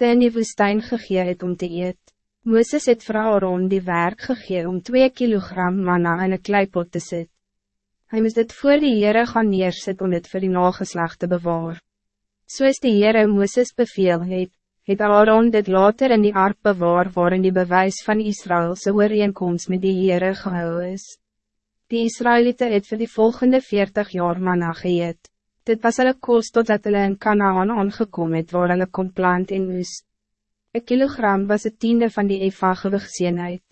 te in die woestijn gegee het om te eet. Mooses het vir Aaron die werk gegee om 2 kilogram manna in een kleipot te sit. Hij moest dit voor die Heere gaan neersit om dit voor die nageslag te bewaar. Soos die Heere Mooses beveel het, het Aaron dit later in die ark bewaar waarin die bewijs van Israëlse ooreenkomst met die Heere gehou is. Die Israëlieten het vir die volgende 40 jaar manna geëet. Dit was hulle kost totdat hulle in Kanaan aangekom het waar hulle kon plant en oes. Een kilogram was het tiende van die eva gewigseenheid.